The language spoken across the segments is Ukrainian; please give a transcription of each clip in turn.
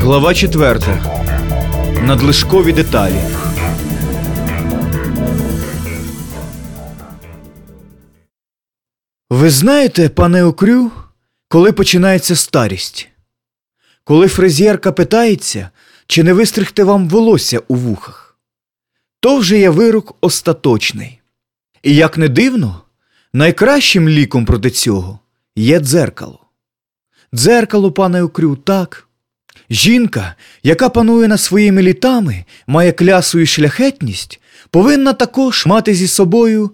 Глава 4. Надлишкові деталі. Ви знаєте, пане Окрю, коли починається старість? Коли фрезєрка питається, чи не вистригти вам волосся у вухах? То вже є вирок остаточний. І як не дивно, найкращим ліком проти цього є дзеркало. Дзеркало, пане Окрю, так. Жінка, яка панує над своїми літами, має клясу і шляхетність, повинна також мати зі собою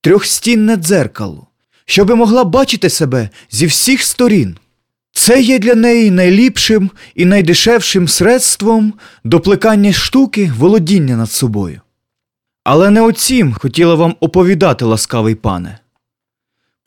трьохстінне дзеркало, щоби могла бачити себе зі всіх сторін. Це є для неї найліпшим і найдешевшим средством до плекання штуки володіння над собою. Але не оцім хотіла вам оповідати, ласкавий пане.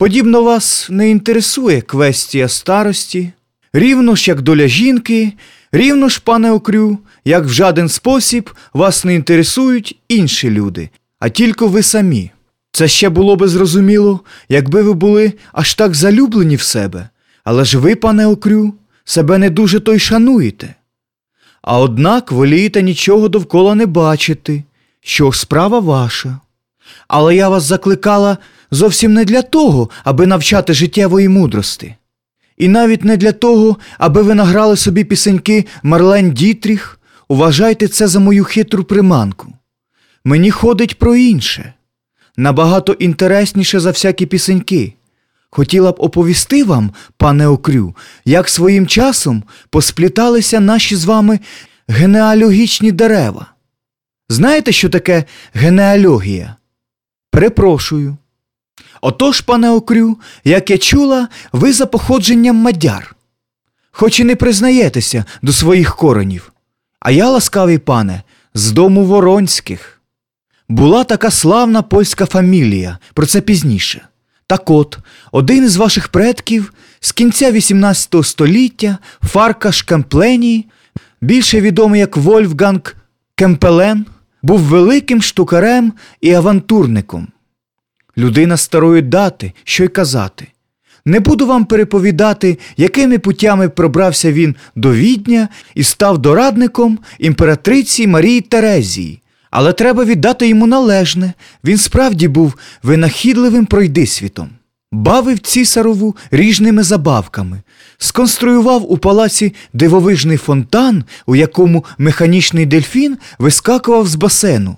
Подібно вас не інтересує квестія старості, рівно ж як доля жінки, рівно ж, пане Окрю, як в жаден спосіб вас не інтересують інші люди, а тільки ви самі. Це ще було би зрозуміло, якби ви були аж так залюблені в себе, але ж ви, пане Окрю, себе не дуже то й шануєте. А однак волієте нічого довкола не бачити, що справа ваша. Але я вас закликала зовсім не для того, аби навчати життєвої мудрости. І навіть не для того, аби ви награли собі пісеньки Марлен Дітріх, уважайте це за мою хитру приманку. Мені ходить про інше, набагато інтересніше за всякі пісеньки. Хотіла б оповісти вам, пане Окрю, як своїм часом поспліталися наші з вами генеалогічні дерева. Знаєте, що таке генеалогія? Перепрошую. Отож, пане Окрю, як я чула, ви за походженням мадяр. Хоч і не признаєтеся до своїх коренів. А я, ласкавий пане, з дому Воронських. Була така славна польська фамілія, про це пізніше. Так от, один із ваших предків з кінця 18 століття, Фаркаш Кемпленій, більше відомий як Вольфганг Кемпелен, був великим штукарем і авантурником. Людина старої дати, що й казати. Не буду вам переповідати, якими путями пробрався він до Відня і став дорадником імператриці Марії Терезії. Але треба віддати йому належне, він справді був винахідливим пройдисвітом. Бавив цісарову ріжними забавками, сконструював у палаці дивовижний фонтан, у якому механічний дельфін вискакував з басейну.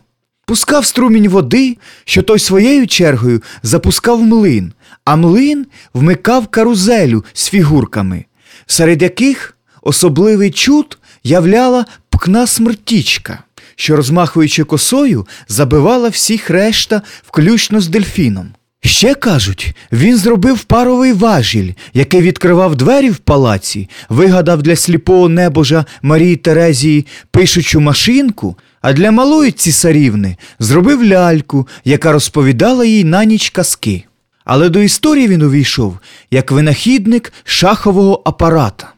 Пускав струмінь води, що той своєю чергою запускав млин, а млин вмикав карузелю з фігурками, серед яких особливий чуд являла пкна смертічка, що, розмахуючи косою, забивала всіх решта, включно з дельфіном. Ще кажуть, він зробив паровий важіль, який відкривав двері в палаці, вигадав для сліпого небожа Марії Терезії пишучу машинку, а для малої цісарівни зробив ляльку, яка розповідала їй на ніч казки. Але до історії він увійшов як винахідник шахового апарата.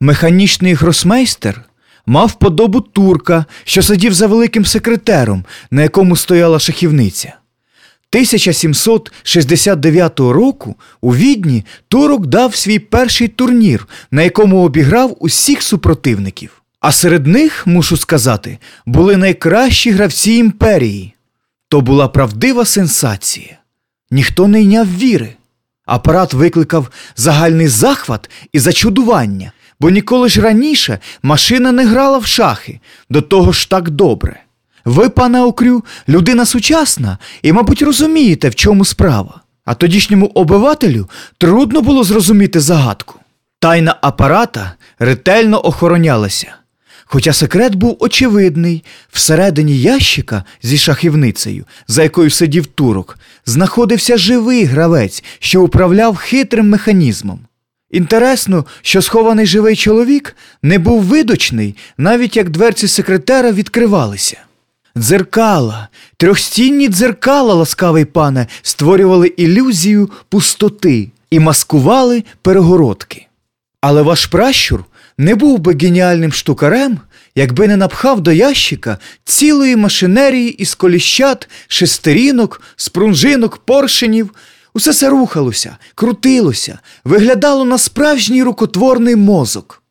Механічний гросмейстер мав подобу турка, що сидів за великим секретером, на якому стояла шахівниця. 1769 року у Відні турок дав свій перший турнір, на якому обіграв усіх супротивників. А серед них, мушу сказати, були найкращі гравці імперії. То була правдива сенсація. Ніхто не йняв віри. Апарат викликав загальний захват і зачудування, бо ніколи ж раніше машина не грала в шахи, до того ж так добре. Ви, пане Окрю, людина сучасна і, мабуть, розумієте, в чому справа. А тодішньому обивателю трудно було зрозуміти загадку. Тайна апарата ретельно охоронялася. Хоча секрет був очевидний, всередині ящика зі шахівницею, за якою сидів турок, знаходився живий гравець, що управляв хитрим механізмом. Інтересно, що схований живий чоловік не був видочний, навіть як дверці секретера відкривалися. Дзеркала, трьохстінні дзеркала, ласкавий пане, створювали ілюзію пустоти і маскували перегородки. Але ваш пращур не був би геніальним штукарем, якби не напхав до ящика цілої машинерії із коліщат, шестерінок, спрунжинок, поршенів, Усе це рухалося, крутилося, виглядало на справжній рукотворний мозок.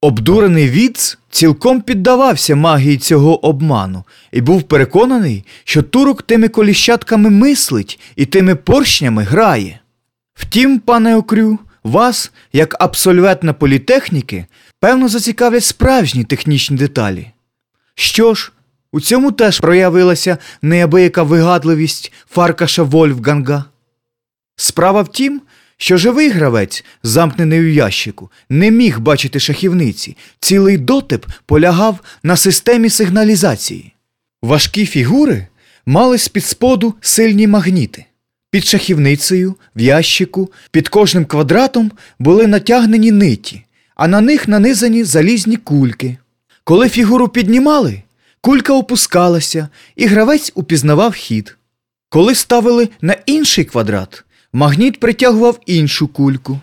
Обдурений Віц цілком піддавався магії цього обману і був переконаний, що турок тими коліщатками мислить і тими поршнями грає. Втім, пане Окрю, вас, як абсольвентна політехніки, певно зацікавлять справжні технічні деталі. Що ж, у цьому теж проявилася неабияка вигадливість Фаркаша Вольфганга. Справа в тім, що живий гравець, замкнений у ящику, не міг бачити шахівниці, цілий дотип полягав на системі сигналізації. Важкі фігури мали з-під споду сильні магніти. Під шахівницею, в ящику, під кожним квадратом були натягнені ниті, а на них нанизані залізні кульки. Коли фігуру піднімали, кулька опускалася, і гравець упізнавав хід. Коли ставили на інший квадрат, магніт притягував іншу кульку.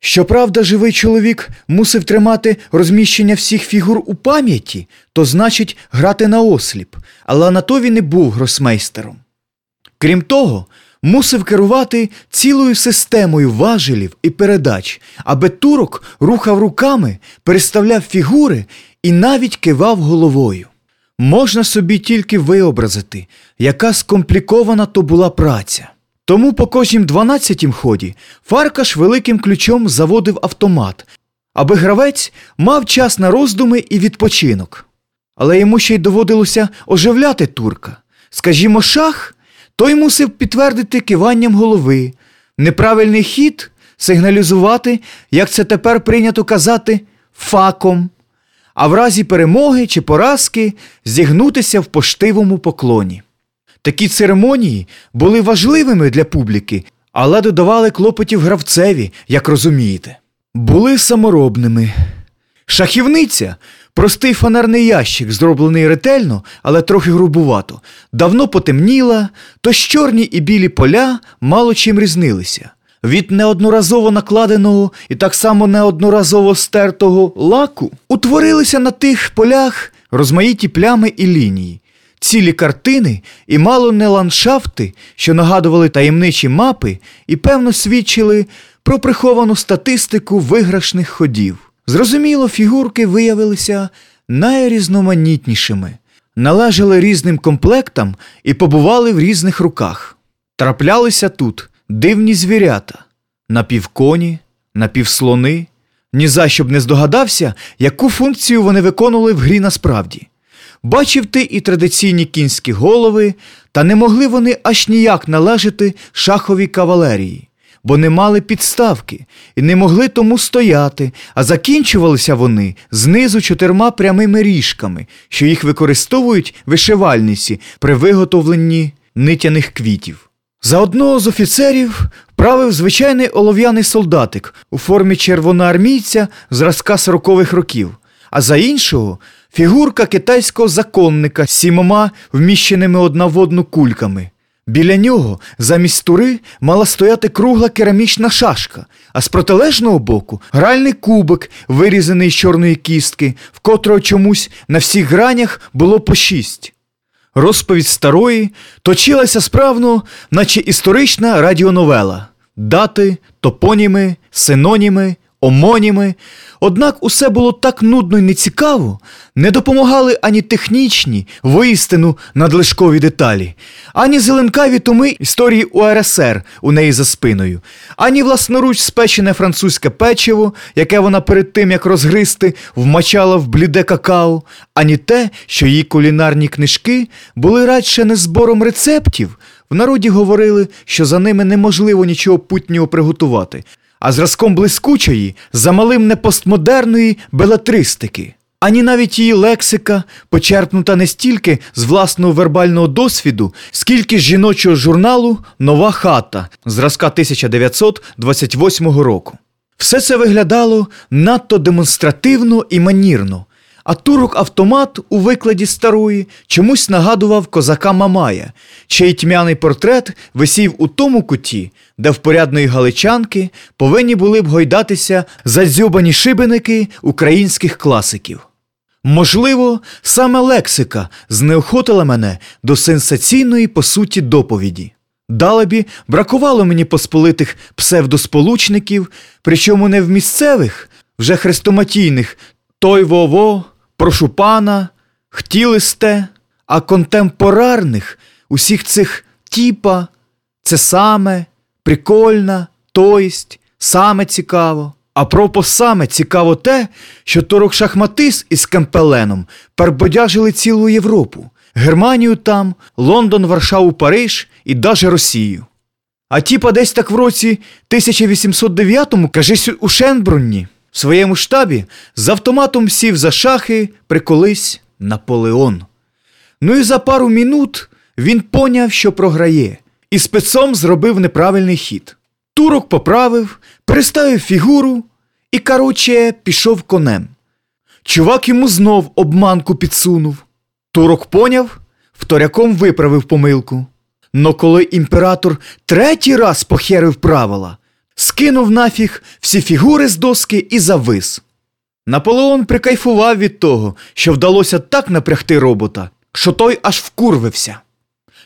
Щоправда, живий чоловік мусив тримати розміщення всіх фігур у пам'яті, то значить грати на осліп, але на то він і був гросмейстером. Крім того, мусив керувати цілою системою важелів і передач, аби турок рухав руками, переставляв фігури і навіть кивав головою. Можна собі тільки виобразити, яка скомплікована то була праця. Тому по кожнім дванадцятім ході Фаркаш великим ключом заводив автомат, аби гравець мав час на роздуми і відпочинок. Але йому ще й доводилося оживляти турка. Скажімо, шах, той мусив підтвердити киванням голови, неправильний хід сигналізувати, як це тепер прийнято казати, факом, а в разі перемоги чи поразки зігнутися в поштивому поклоні. Такі церемонії були важливими для публіки, але додавали клопотів гравцеві, як розумієте. Були саморобними. Шахівниця простий фанерний ящик, зроблений ретельно, але трохи грубувато, давно потемніла, тож чорні і білі поля мало чим різнилися. Від неодноразово накладеного і так само неодноразово стертого лаку утворилися на тих полях розмаїті плями і лінії цілі картини і мало не ландшафти, що нагадували таємничі мапи і певно свідчили про приховану статистику виграшних ходів. Зрозуміло, фігурки виявилися найрізноманітнішими, належали різним комплектам і побували в різних руках. Траплялися тут дивні звірята, напівконі, напівслони. Ні за що б не здогадався, яку функцію вони виконували в грі насправді. Бачив ти і традиційні кінські голови, та не могли вони аж ніяк належати шаховій кавалерії, бо не мали підставки і не могли тому стояти, а закінчувалися вони знизу чотирма прямими ріжками, що їх використовують вишивальниці при виготовленні нитяних квітів. За одного з офіцерів правив звичайний олов'яний солдатик у формі червоноармійця зразка сорокових років, а за іншого фігурка китайського законника з сімома вміщеними одна в одну кульками. Біля нього замість тури мала стояти кругла керамічна шашка, а з протилежного боку гральний кубик, вирізаний з чорної кістки, в котрого чомусь на всіх гранях було по шість. Розповідь старої точилася справно, наче історична радіоновела дати, топоніми, синоніми, омоніми. Однак усе було так нудно і нецікаво, не допомагали ані технічні, воістину надлишкові деталі, ані зеленкаві томи історії УРСР у неї за спиною, ані власноруч спечене французьке печиво, яке вона перед тим як розгристи, вмачала в бліде какао, ані те, що її кулінарні книжки були радше не збором рецептів. В народі говорили, що за ними неможливо нічого путнього приготувати а зразком блискучої, замалим не постмодерної белатристики. Ані навіть її лексика, почерпнута не стільки з власного вербального досвіду, скільки з жіночого журналу Нова хата зразка 1928 року. Все це виглядало надто демонстративно і манірно, а турок автомат у викладі старої чомусь нагадував козака Мамая, чий тьмяний портрет висів у тому куті, де в порядної галичанки повинні були б гойдатися задзьобані шибеники українських класиків. Можливо, саме лексика знеохотила мене до сенсаційної по суті доповіді. Далебі, бракувало мені посполитих псевдосполучників, причому не в місцевих, вже хрестоматійних той вово, прошу пана, хтілисте, а контемпорарних усіх цих тіпа, це саме, прикольна, тоїсть, саме цікаво. А пропо саме цікаво те, що Торок Шахматис із Кемпеленом перебодяжили цілу Європу, Германію там, Лондон, Варшаву, Париж і даже Росію. А тіпа десь так в році 1809-му, кажись, у Шенбрунні, в своєму штабі з автоматом сів за шахи приколись Наполеон. Ну і за пару мінут він поняв, що програє, і спецом зробив неправильний хід. Турок поправив, переставив фігуру і, короче, пішов конем. Чувак йому знов обманку підсунув. Турок поняв, вторяком виправив помилку. Но коли імператор третій раз похерив правила, скинув нафіг всі фігури з доски і завис. Наполеон прикайфував від того, що вдалося так напрягти робота, що той аж вкурвився.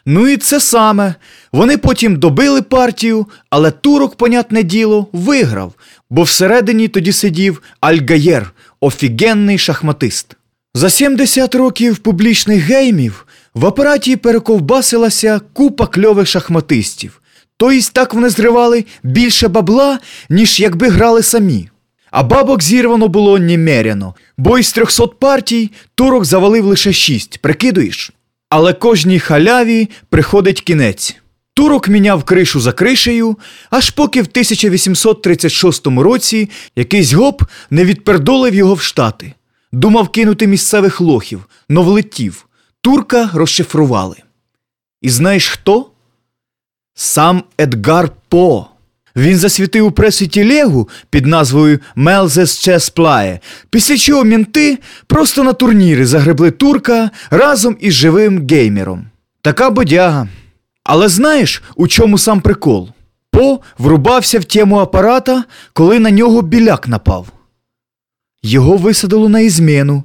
Ну і це саме. Вони потім добили партію, але турок, понятне діло, виграв, бо всередині тоді сидів Альгаєр, офігенний шахматист. За 70 років публічних геймів в апараті перековбасилася купа кльових шахматистів. Тобто так вони зривали більше бабла, ніж якби грали самі. А бабок зірвано було немеряно, бо із 300 партій турок завалив лише 6, прикидуєш? Але кожній халяві приходить кінець. Турок міняв кришу за кришею, аж поки в 1836 році якийсь гоп не відпердолив його в штати. Думав кинути місцевих лохів, но влетів. Турка розшифрували. І знаєш хто? Сам Едгар По. Він засвітив у пресі тілегу під назвою Maelzel's Chess Player, після чого мінти просто на турнірі загребли турка разом із живим геймером. Така бодяга. Але знаєш, у чому сам прикол? По врубався в тему апарата, коли на нього біляк напав. Його висадило на ізмену.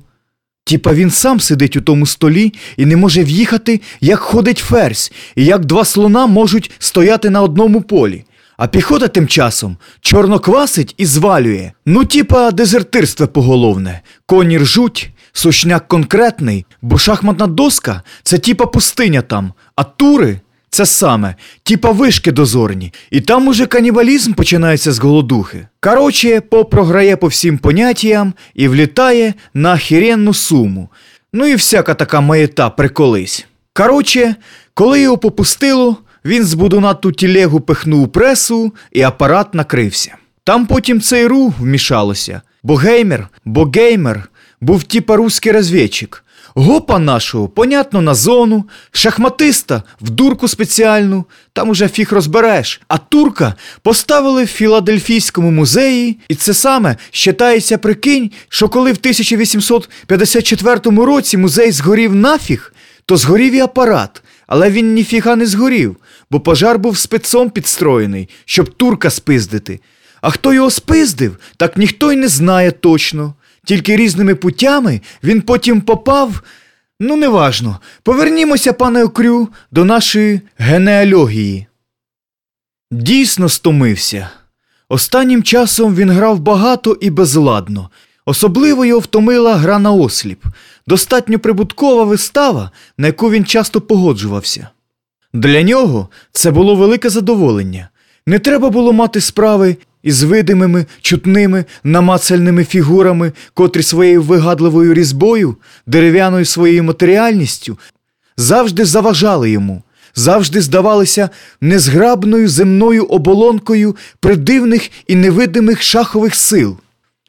Тіпа він сам сидить у тому столі і не може в'їхати, як ходить ферзь, і як два слона можуть стояти на одному полі. А піхота тим часом чорно квасить і звалює. Ну, типа дезертирство поголовне. Коні ржуть, сушняк конкретний, бо шахматна доска це тіпа пустиня там, а тури це саме, типа вишки дозорні. І там уже канібалізм починається з голодухи. Короче, по програє по всім поняттям і влітає на хіренну суму. Ну і всяка така маєта приколись. Короче, коли його попустило, він з будуна ту тілегу пихнув пресу, і апарат накрився. Там потім цей рух вмішалося, бо геймер, бо геймер був типа руський розвідчик. Гопа нашого, понятно, на зону, шахматиста в дурку спеціальну, там уже фіг розбереш. А турка поставили в Філадельфійському музеї, і це саме щитається прикинь, що коли в 1854 році музей згорів нафіг, то згорів і апарат, але він ніфіга не згорів, бо пожар був спецом підстроєний, щоб турка спиздити. А хто його спиздив, так ніхто й не знає точно. Тільки різними путями він потім попав. Ну, неважно. Повернімося, пане Окрю, до нашої генеалогії. Дійсно стомився. Останнім часом він грав багато і безладно. Особливо його втомила гра на осліп, достатньо прибуткова вистава, на яку він часто погоджувався. Для нього це було велике задоволення. Не треба було мати справи із видимими, чутними, намацальними фігурами, котрі своєю вигадливою різьбою, дерев'яною своєю матеріальністю завжди заважали йому, завжди здавалися незграбною земною оболонкою придивних і невидимих шахових сил.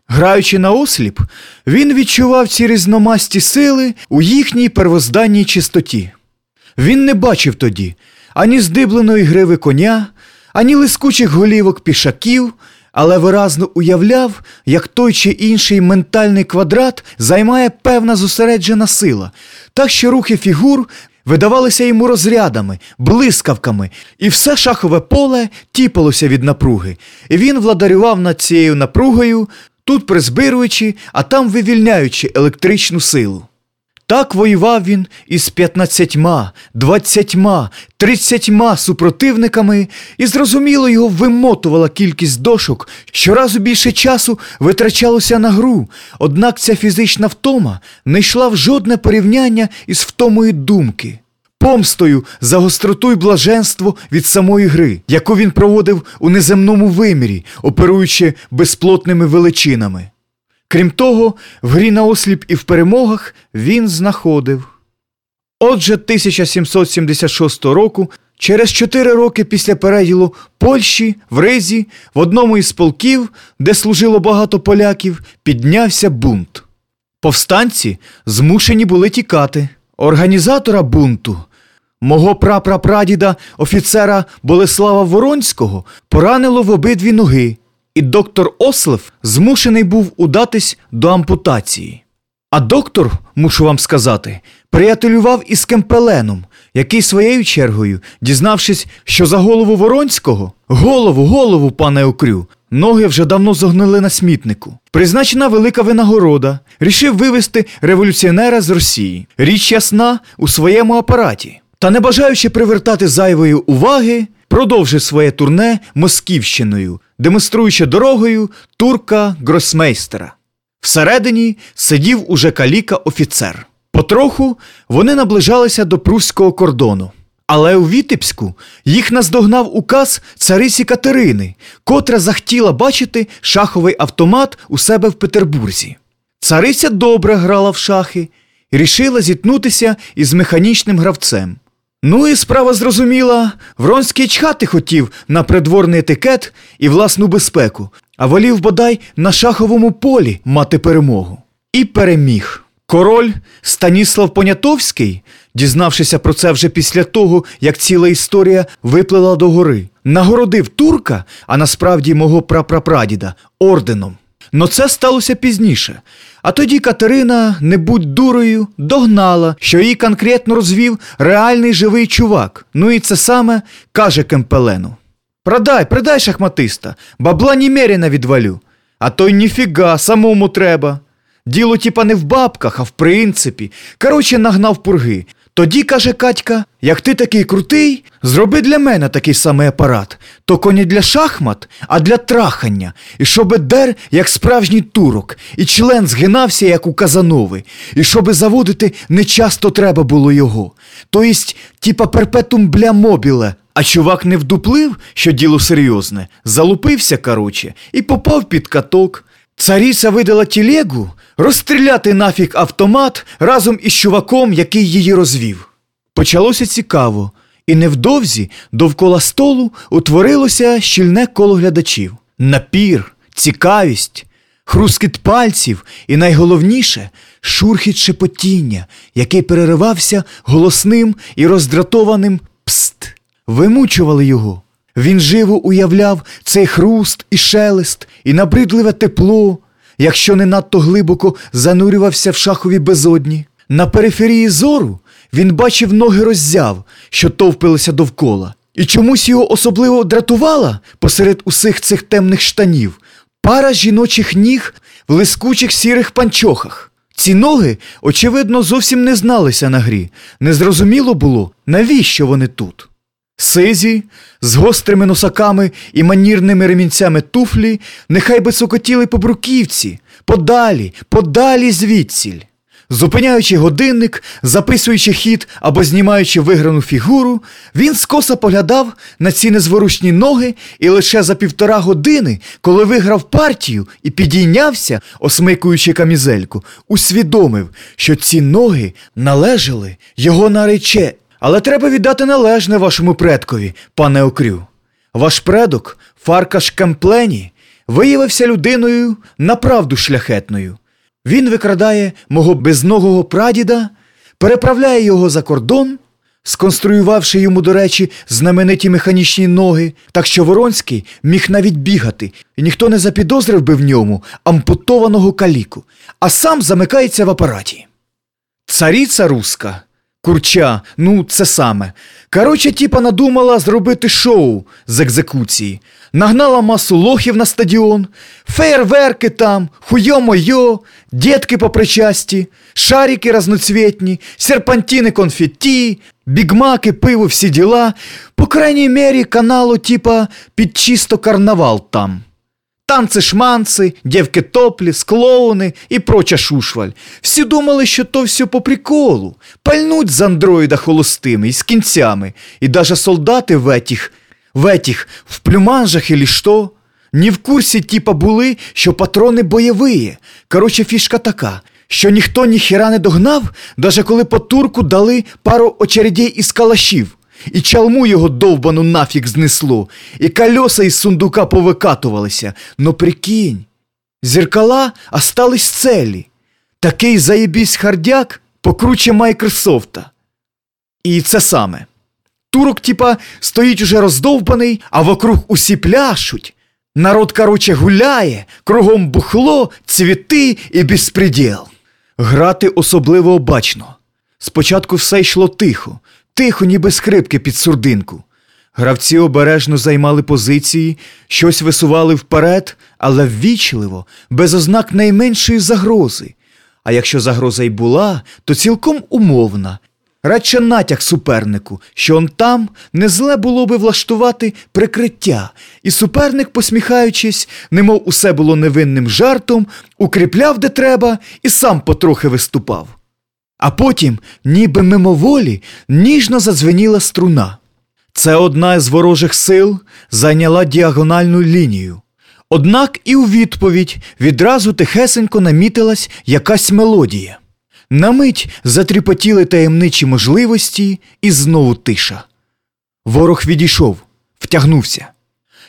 Граючи на осліп, він відчував ці різномасті сили у їхній первозданній чистоті. Він не бачив тоді ані здибленої гриви коня, ані лискучих голівок пішаків, але виразно уявляв, як той чи інший ментальний квадрат займає певна зосереджена сила, так що рухи фігур видавалися йому розрядами, блискавками, і все шахове поле тіпалося від напруги, і він владарював над цією напругою, тут призбируючи, а там вивільняючи електричну силу. Так воював він із п'ятнадцятьма, двадцятьма, тридцятьма супротивниками, і зрозуміло його вимотувала кількість дошок, щоразу більше часу витрачалося на гру, однак ця фізична втома не йшла в жодне порівняння із втомою думки. Помстою за гостроту й блаженство від самої гри, яку він проводив у неземному вимірі, оперуючи безплотними величинами. Крім того, в грі на осліп і в перемогах він знаходив. Отже, 1776 року, через чотири роки після переділу Польщі в Ризі, в одному із полків, де служило багато поляків, піднявся бунт. Повстанці змушені були тікати. Організатора бунту, мого прапрапрадіда, офіцера Болеслава Воронського, поранило в обидві ноги, і доктор Ослев змушений був удатись до ампутації. А доктор, мушу вам сказати, приятелював із Кемпеленом, який своєю чергою, дізнавшись, що за голову Воронського, голову, голову, пане Окрю, ноги вже давно зогнили на смітнику. Призначена велика винагорода, рішив вивести революціонера з Росії. Річ ясна у своєму апараті. Та не бажаючи привертати зайвої уваги, продовжив своє турне Москівщиною, демонструючи дорогою турка гросмейстера. Всередині сидів уже каліка офіцер. Потроху вони наближалися до прусського кордону. Але у Вітебську їх наздогнав указ царисі Катерини, котра захотіла бачити шаховий автомат у себе в Петербурзі. Цариця добре грала в шахи і рішила зіткнутися із механічним гравцем. Ну і справа зрозуміла, Вронський чхати хотів на придворний етикет і власну безпеку, а волів бодай на шаховому полі мати перемогу. І переміг. Король Станіслав Понятовський, дізнавшися про це вже після того, як ціла історія виплила до гори, нагородив турка, а насправді мого прапрапрадіда, орденом. Но це сталося пізніше. А тоді Катерина, не будь дурою, догнала, що її конкретно розвів реальний живий чувак. Ну і це саме каже Кемпелену. Продай, продай шахматиста, бабла німеріна відвалю. А то й ніфіга, самому треба. Діло тіпа не в бабках, а в принципі. Короче, нагнав пурги. Тоді, каже Катька, як ти такий крутий, зроби для мене такий самий апарат. Токо не для шахмат, а для трахання. І щоби дер, як справжній турок, і член згинався, як у Казанови, і щоби заводити не часто треба було його. То єсть, типа перпетум бля мобіле. А чувак не вдуплив, що діло серйозне, залупився, короче, і попав під каток. Царіця видала тілегу розстріляти нафіг автомат разом із чуваком, який її розвів. Почалося цікаво, і невдовзі довкола столу утворилося щільне коло глядачів. Напір, цікавість, хрускіт пальців і найголовніше шурхіт шепотіння, який переривався голосним і роздратованим пст. Вимучували його. Він живо уявляв цей хруст і шелест, і набридливе тепло, якщо не надто глибоко занурювався в шахові безодні. На периферії зору він бачив ноги роззяв, що товпилися довкола, і чомусь його особливо дратувала посеред усіх цих темних штанів пара жіночих ніг в лискучих сірих панчохах. Ці ноги, очевидно, зовсім не зналися на грі. Незрозуміло було, навіщо вони тут. Сизі, з гострими носаками і манірними ремінцями туфлі, нехай би сокотіли по бруківці, подалі, подалі звідсіль. Зупиняючи годинник, записуючи хід або знімаючи виграну фігуру, він скоса поглядав на ці незворушні ноги і лише за півтора години, коли виграв партію і підійнявся, осмикуючи камізельку, усвідомив, що ці ноги належали його нарече. Але треба віддати належне вашому предкові, пане Окрю. Ваш предок, Фаркаш Кемплені, виявився людиною направду шляхетною. Він викрадає мого безногого прадіда, переправляє його за кордон, сконструювавши йому, до речі, знамениті механічні ноги, так що Воронський міг навіть бігати, і ніхто не запідозрив би в ньому ампутованого каліку, а сам замикається в апараті. Царіця руска. Курча, ну це саме. Короче, тіпа надумала зробити шоу з екзекуції. Нагнала масу лохів на стадіон, фейерверки там, хуйо-мойо, Дітки по причасті, шарики разноцветні, серпантини конфетті, бігмаки, пиво, всі діла. По крайній мері каналу типа під чисто карнавал там. Танці-шманці, дівки топлі, клоуни і проча шушваль. Всі думали, що то все по приколу. Пальнуть з андроїда холостими і з кінцями. І даже солдати в етіх, в етіх, в плюманжах или що. Ні в курсі типа були, що патрони бойові. Короче, фішка така, що ніхто ніхіра не догнав, даже коли по турку дали пару очередей із калашів. І чалму його довбану нафіг знесло, і кольоса із сундука повикатувалися. Но прикинь, зеркала остались целі. Такий заєбісь хардяк покруче Майкрософта. І це саме. Турок, типа, стоїть уже роздовбаний, а вокруг усі пляшуть. Народ, короче, гуляє, кругом бухло, цвіти і безпреділ. Грати особливо обачно. Спочатку все йшло тихо, тихо, ніби скрипки під сурдинку. Гравці обережно займали позиції, щось висували вперед, але ввічливо, без ознак найменшої загрози. А якщо загроза й була, то цілком умовна. Радше натяк супернику, що он там не зле було би влаштувати прикриття, і суперник, посміхаючись, немов усе було невинним жартом, укріпляв де треба і сам потрохи виступав. А потім, ніби мимоволі, ніжно задзвеніла струна. Це одна із ворожих сил зайняла діагональну лінію. Однак і у відповідь відразу тихесенько намітилась якась мелодія. На мить затріпотіли таємничі можливості, і знову тиша. Ворог відійшов, втягнувся.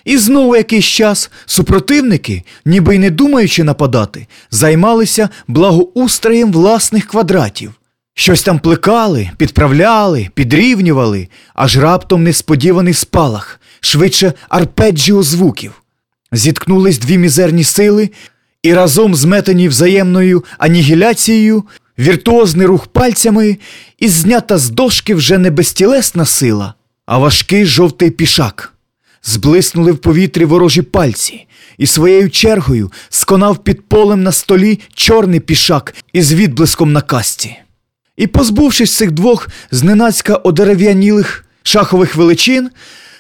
І знову якийсь час супротивники, ніби й не думаючи нападати, займалися благоустроєм власних квадратів. Щось там плекали, підправляли, підрівнювали, аж раптом несподіваний спалах, швидше арпеджіо звуків. Зіткнулись дві мізерні сили, і разом зметені взаємною анігіляцією, віртуозний рух пальцями, і знята з дошки вже не безтілесна сила, а важкий жовтий пішак. Зблиснули в повітрі ворожі пальці, і своєю чергою сконав під полем на столі чорний пішак із відблиском на касті. І, позбувшись цих двох зненацька одерев'янілих шахових величин,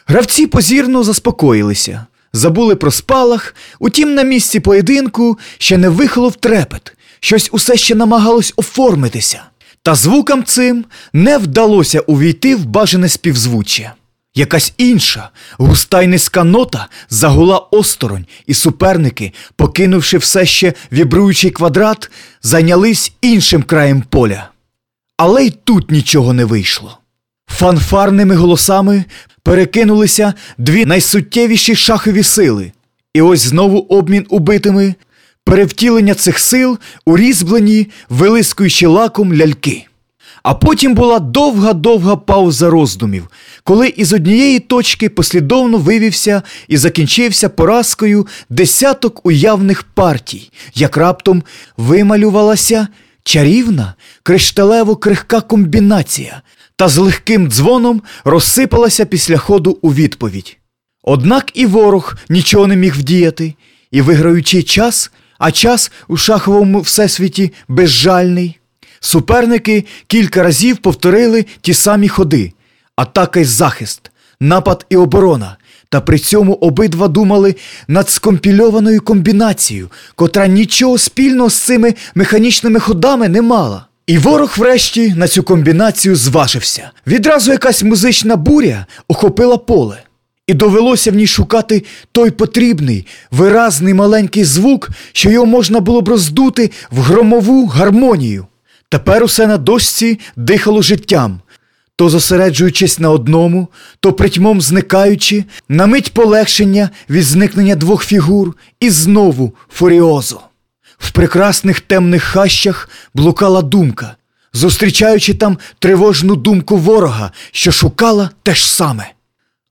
гравці позірно заспокоїлися, забули про спалах, утім, на місці поєдинку ще не вихолов трепет, щось усе ще намагалось оформитися, та звукам цим не вдалося увійти в бажане співзвуччя. Якась інша, густа й низька нота загула осторонь, і суперники, покинувши все ще вібруючий квадрат, зайнялись іншим краєм поля. Але й тут нічого не вийшло. Фанфарними голосами перекинулися дві найсуттєвіші шахові сили, і ось знову обмін убитими, перевтілення цих сил у різьблені, вилискуючи лаком ляльки. А потім була довга-довга пауза роздумів, коли із однієї точки послідовно вивівся і закінчився поразкою десяток уявних партій, як раптом вималювалася чарівна, кришталево крихка комбінація та з легким дзвоном розсипалася після ходу у відповідь. Однак і ворог нічого не міг вдіяти, і, виграючи час, а час у шаховому всесвіті безжальний, суперники кілька разів повторили ті самі ходи, атака й захист, напад і оборона. Та при цьому обидва думали над скомпільованою комбінацією, котра нічого спільного з цими механічними ходами не мала. І ворог, врешті, на цю комбінацію зважився. Відразу якась музична буря охопила поле, і довелося в ній шукати той потрібний, виразний маленький звук, що його можна було б роздути в громову гармонію. Тепер усе на дошці дихало життям, то зосереджуючись на одному, то притьмом зникаючи, на мить полегшення від зникнення двох фігур і знову фуріозу. В прекрасних темних хащах блукала думка, зустрічаючи там тривожну думку ворога, що шукала те ж саме.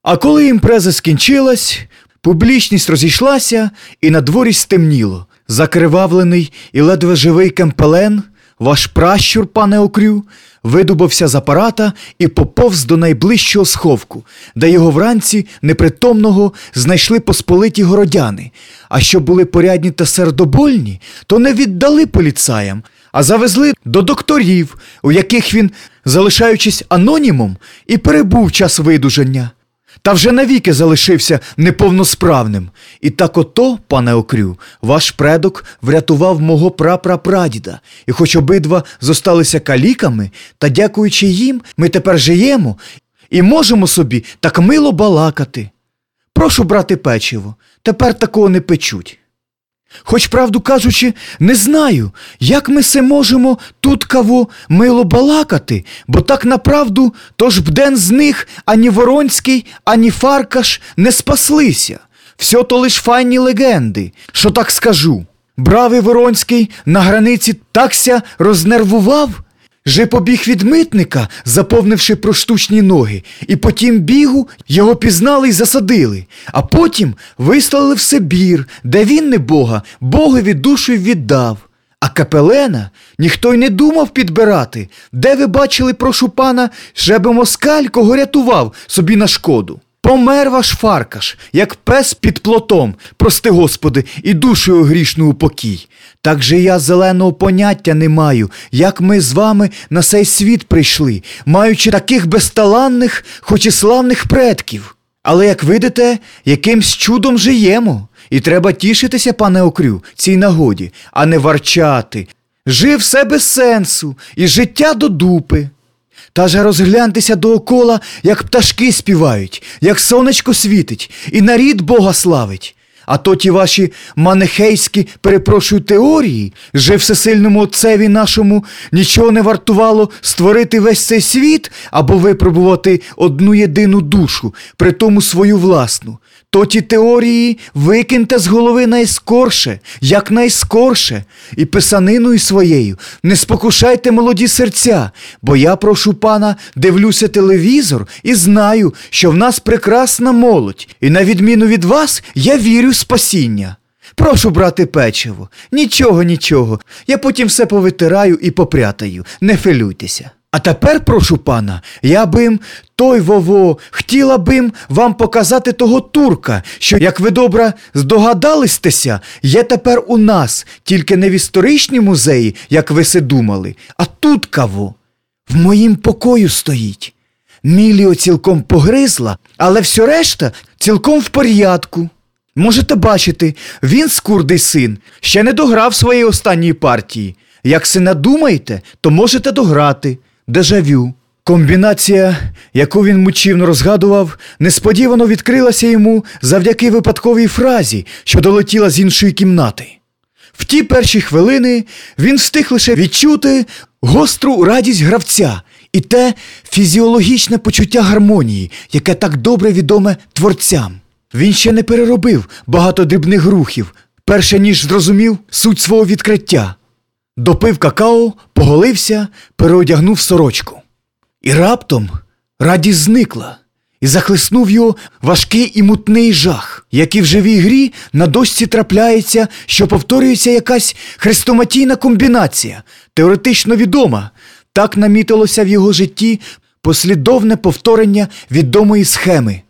А коли імпреза скінчилась, публічність розійшлася, і на дворі стемніло, закривавлений і ледве живий кемпелен, ваш пращур, пане Окрю, видубався з апарата і поповз до найближчого сховку, де його вранці непритомного знайшли посполиті городяни. А що були порядні та сердобольні, то не віддали поліцаям, а завезли до докторів, у яких він, залишаючись анонімом, і перебув час видужання. Та вже навіки залишився неповносправним. І так ото, пане Окрю, ваш предок врятував мого прапрапрадіда. І хоч обидва зосталися каліками, та дякуючи їм, ми тепер жиємо і можемо собі так мило балакати. Прошу брати печиво, тепер такого не печуть. Хоч, правду кажучи, не знаю, як ми се можемо тут каву мило балакати, бо так направду тож бден з них ані Воронський, ані Фаркаш не спаслися. Все то лиш файні легенди, що так скажу. Бравий Воронський на границі такся рознервував, же побіг від митника, заповнивши проштучні ноги, і по тім бігу його пізнали й засадили, а потім вислали в Сибір, де він не Бога, Богові душу віддав. А капелена ніхто й не думав підбирати. Де ви бачили, прошу пана, щеби москаль кого рятував собі на шкоду. Помер ваш Фаркаш, як пес під плотом, прости Господи, і душою грішну упокій. Так же я зеленого поняття не маю, як ми з вами на цей світ прийшли, маючи таких безталанних, хоч і славних предків. Але, як видите, якимсь чудом жиємо, і треба тішитися, пане Окрю, цій нагоді, а не варчати. Жив все без сенсу, і життя до дупи. Та же розгляньтеся доокола, як пташки співають, як сонечко світить, і нарід Бога славить. А то ті ваші манехейські, перепрошую, теорії, же всесильному отцеві нашому нічого не вартувало створити весь цей світ або випробувати одну єдину душу, при тому свою власну. То ті теорії викиньте з голови найскорше, як найскорше, і писаниною своєю не спокушайте молоді серця, бо я прошу пана, дивлюся телевізор і знаю, що в нас прекрасна молодь, і на відміну від вас я вірю в спасіння. Прошу брати печиво, нічого, нічого. Я потім все повитираю і попрятаю, не филюйтеся. А тепер, прошу пана, я бим той Вово, хотіла бим вам показати того турка, що, як ви добре здогадалистеся, є тепер у нас, тільки не в історичній музеї, як ви се думали, а тут каво. В моїм покою стоїть. Міліо цілком погризла, але все решта цілком в порядку. Можете бачити, він скурдий син, ще не дограв своєї останньої партії. Як си надумаєте, то можете дограти. Дежавю. Комбінація, яку він мучівно розгадував, несподівано відкрилася йому завдяки випадковій фразі, що долетіла з іншої кімнати. В ті перші хвилини він встиг лише відчути гостру радість гравця і те фізіологічне почуття гармонії, яке так добре відоме творцям. Він ще не переробив багато дрібних рухів, перше ніж зрозумів суть свого відкриття. Допив какао, поголився, переодягнув сорочку. І раптом радість зникла, і захлиснув його важкий і мутний жах, як і в живій грі на дошці трапляється, що повторюється якась хрестоматійна комбінація, теоретично відома. Так намітилося в його житті послідовне повторення відомої схеми.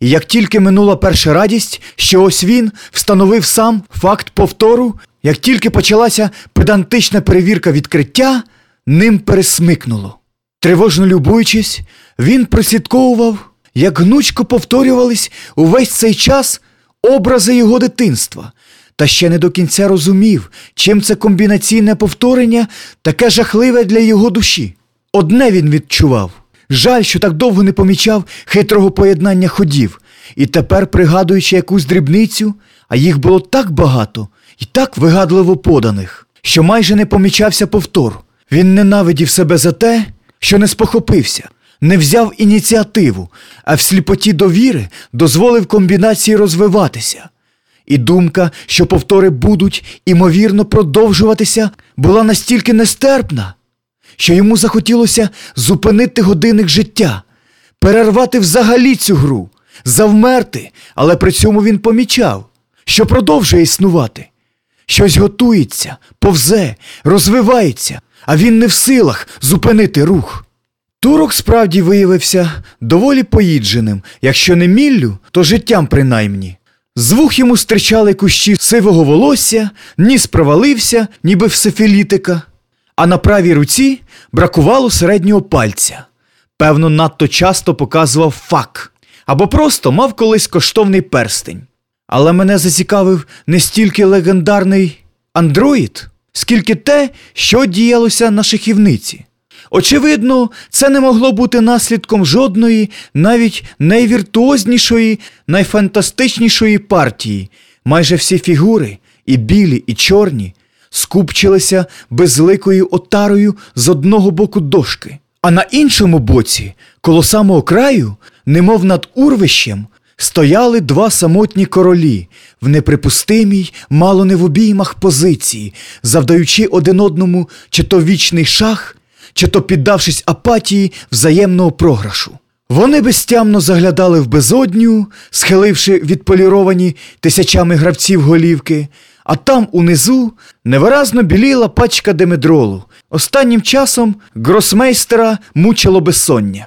І як тільки минула перша радість, що ось він встановив сам факт повтору, як тільки почалася педантична перевірка відкриття, ним пересмикнуло. Тривожно любуючись, він прослідковував, як гнучко повторювались увесь цей час образи його дитинства, та ще не до кінця розумів, чим це комбінаційне повторення таке жахливе для його душі. Одне він відчував. Жаль, що так довго не помічав хитрого поєднання ходів, і тепер, пригадуючи якусь дрібницю, а їх було так багато і так вигадливо поданих, що майже не помічався повтор. Він ненавидів себе за те, що не спохопився, не взяв ініціативу, а в сліпоті довіри дозволив комбінації розвиватися. І думка, що повтори будуть, імовірно, продовжуватися, була настільки нестерпна, що йому захотілося зупинити годинник життя, перервати взагалі цю гру, завмерти, але при цьому він помічав, що продовжує існувати. Щось готується, повзе, розвивається, а він не в силах зупинити рух. Турок справді виявився доволі поїдженим, якщо не міллю, то життям принаймні. З вух йому стирчали кущі сивого волосся, ніс провалився, ніби в сифілітика, а на правій руці бракувало середнього пальця. Певно, надто часто показував фак або просто мав колись коштовний перстень. Але мене зацікавив не стільки легендарний андроїд, скільки те, що діялося на шахівниці. Очевидно, це не могло бути наслідком жодної, навіть найвіртуознішої, найфантастичнішої партії. Майже всі фігури, і білі, і чорні, скупчилися безликою отарою з одного боку дошки, а на іншому боці, коло самого краю, немов над урвищем, стояли два самотні королі в неприпустимій, мало не в обіймах позиції, завдаючи один одному чи то вічний шах, чи то піддавшись апатії взаємного програшу. Вони безтямно заглядали в безодню, схиливши відполіровані тисячами гравців голівки, а там унизу невиразно біліла пачка демедролу. Останнім часом гросмейстера мучило безсоння.